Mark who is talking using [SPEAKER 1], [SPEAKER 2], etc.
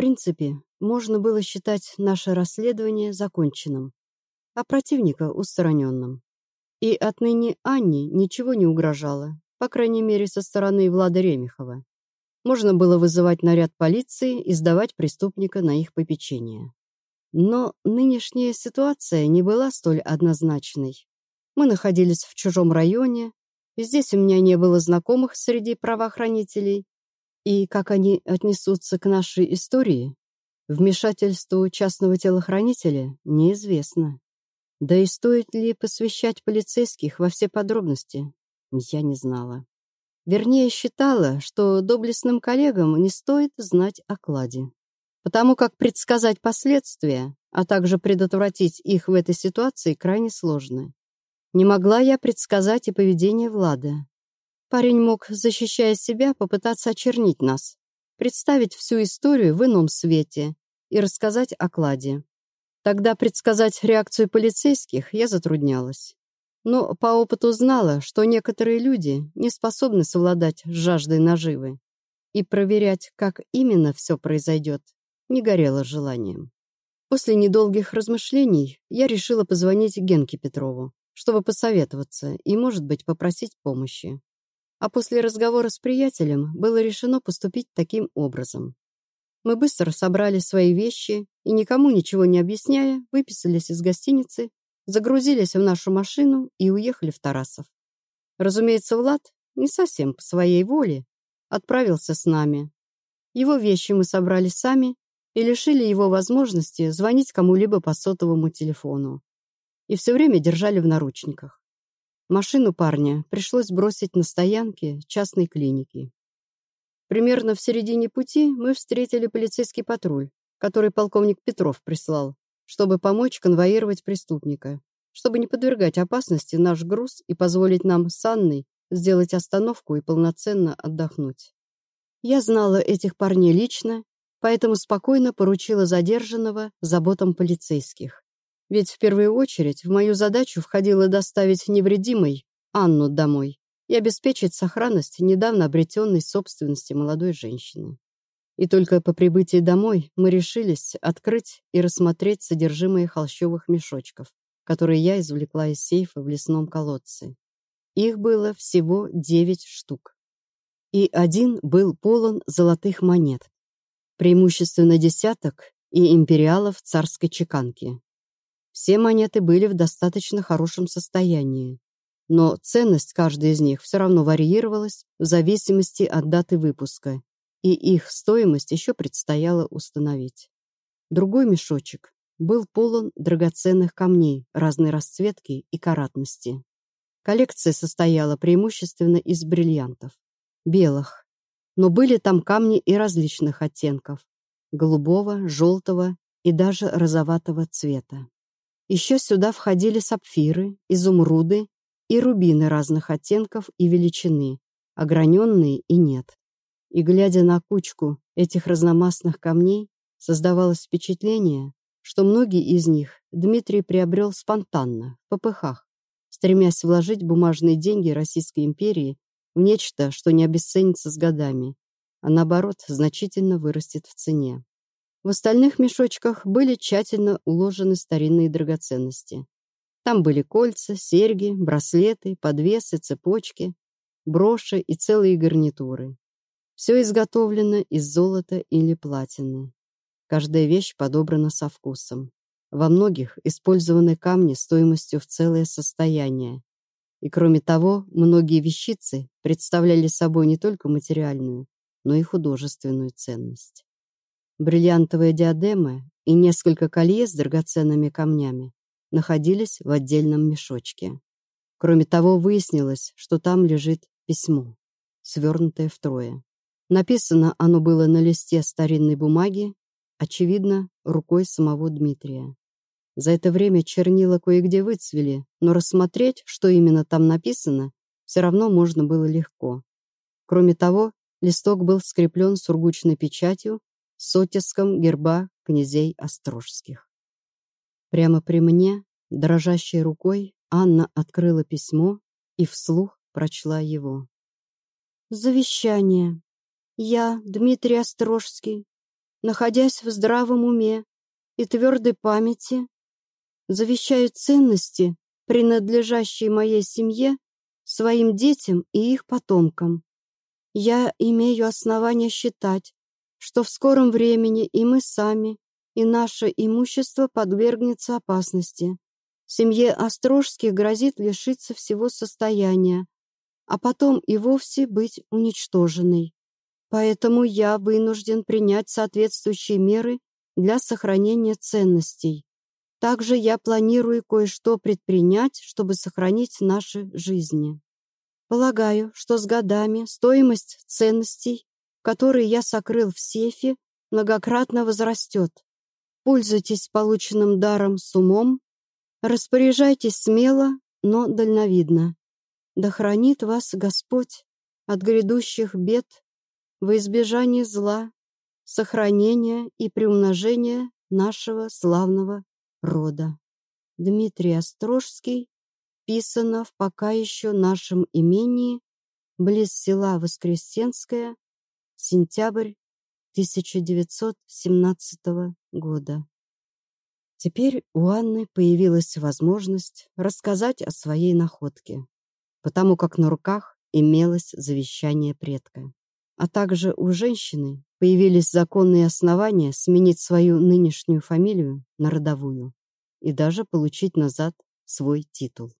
[SPEAKER 1] принципе, можно было считать наше расследование законченным, а противника устраненным. И отныне Анне ничего не угрожало, по крайней мере, со стороны Влада Ремехова. Можно было вызывать наряд полиции и сдавать преступника на их попечение. Но нынешняя ситуация не была столь однозначной. Мы находились в чужом районе, здесь у меня не было знакомых среди правоохранителей. И как они отнесутся к нашей истории, вмешательству частного телохранителя, неизвестно. Да и стоит ли посвящать полицейских во все подробности, я не знала. Вернее, считала, что доблестным коллегам не стоит знать о кладе. Потому как предсказать последствия, а также предотвратить их в этой ситуации крайне сложно. Не могла я предсказать и поведение Влада. Парень мог, защищая себя, попытаться очернить нас, представить всю историю в ином свете и рассказать о кладе. Тогда предсказать реакцию полицейских я затруднялась. Но по опыту знала, что некоторые люди не способны совладать с жаждой наживы. И проверять, как именно все произойдет, не горело желанием. После недолгих размышлений я решила позвонить Генке Петрову чтобы посоветоваться и, может быть, попросить помощи. А после разговора с приятелем было решено поступить таким образом. Мы быстро собрали свои вещи и, никому ничего не объясняя, выписались из гостиницы, загрузились в нашу машину и уехали в Тарасов. Разумеется, Влад не совсем по своей воле отправился с нами. Его вещи мы собрали сами и лишили его возможности звонить кому-либо по сотовому телефону и все время держали в наручниках. Машину парня пришлось бросить на стоянке частной клиники. Примерно в середине пути мы встретили полицейский патруль, который полковник Петров прислал, чтобы помочь конвоировать преступника, чтобы не подвергать опасности наш груз и позволить нам с Анной сделать остановку и полноценно отдохнуть. Я знала этих парней лично, поэтому спокойно поручила задержанного заботам полицейских. Ведь в первую очередь в мою задачу входило доставить невредимой Анну домой и обеспечить сохранность недавно обретенной собственности молодой женщины. И только по прибытии домой мы решились открыть и рассмотреть содержимое холщовых мешочков, которые я извлекла из сейфа в лесном колодце. Их было всего девять штук. И один был полон золотых монет, преимущественно десяток и империалов царской чеканки. Все монеты были в достаточно хорошем состоянии, но ценность каждой из них все равно варьировалась в зависимости от даты выпуска, и их стоимость еще предстояло установить. Другой мешочек был полон драгоценных камней разной расцветки и каратности. Коллекция состояла преимущественно из бриллиантов, белых, но были там камни и различных оттенков – голубого, желтого и даже розоватого цвета. Еще сюда входили сапфиры, изумруды и рубины разных оттенков и величины, ограненные и нет. И, глядя на кучку этих разномастных камней, создавалось впечатление, что многие из них Дмитрий приобрел спонтанно, в попыхах, стремясь вложить бумажные деньги Российской империи в нечто, что не обесценится с годами, а наоборот, значительно вырастет в цене. В остальных мешочках были тщательно уложены старинные драгоценности. Там были кольца, серьги, браслеты, подвесы, цепочки, броши и целые гарнитуры. Все изготовлено из золота или платины. Каждая вещь подобрана со вкусом. Во многих использованы камни стоимостью в целое состояние. И кроме того, многие вещицы представляли собой не только материальную, но и художественную ценность. Бриллиантовые диадемы и несколько колье с драгоценными камнями находились в отдельном мешочке. Кроме того, выяснилось, что там лежит письмо, свернутое втрое. Написано оно было на листе старинной бумаги, очевидно, рукой самого Дмитрия. За это время чернила кое-где выцвели, но рассмотреть, что именно там написано, все равно можно было легко. Кроме того, листок был скреплен сургучной печатью с оттиском герба князей Острожских. Прямо при мне, дрожащей рукой, Анна открыла письмо и вслух прочла его. «Завещание. Я, Дмитрий Острожский, находясь в здравом уме и твердой памяти, завещаю ценности, принадлежащие моей семье, своим детям и их потомкам. Я имею основания считать, что в скором времени и мы сами, и наше имущество подвергнется опасности. Семье Острожских грозит лишиться всего состояния, а потом и вовсе быть уничтоженной. Поэтому я вынужден принять соответствующие меры для сохранения ценностей. Также я планирую кое-что предпринять, чтобы сохранить наши жизни. Полагаю, что с годами стоимость ценностей, которые я сокрыл в сейфе, многократно возрастет. Пользуйтесь полученным даром с умом, распоряжайтесь смело, но дальновидно. Да хранит вас Господь от грядущих бед во избежание зла, сохранения и приумножения нашего славного рода. Дмитрий Острожский писано в пока еще нашем имении близ села Воскресенское, сентябрь 1917 года. Теперь у Анны появилась возможность рассказать о своей находке, потому как на руках имелось завещание предка. А также у женщины появились законные основания сменить свою нынешнюю фамилию на родовую и даже получить назад свой титул.